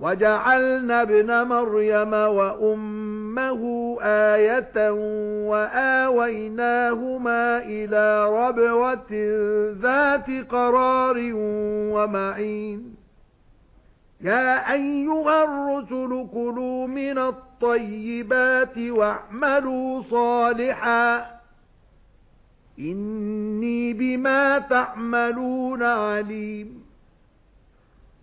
وَجَعَلْنَا ابْنَ مَرْيَمَ وَأُمَّهُ آيَةً وَآوَيْنَاهُمَا إِلَى رَبْوَةٍ ذَاتِ قَرَارٍ وَمَعِينٍ. يَا أَيُّهَا الرُّسُلُ كُلُوا مِنَ الطَّيِّبَاتِ وَاعْمَلُوا صَالِحًا. إِنِّي بِمَا تَعْمَلُونَ عَلِيمٌ.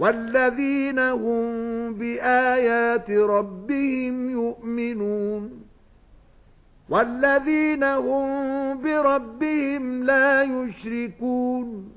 وَالَّذِينَ هُمْ بِآيَاتِ رَبِّهِمْ يُؤْمِنُونَ وَالَّذِينَ هُمْ بِرَبِّهِمْ لَا يُشْرِكُونَ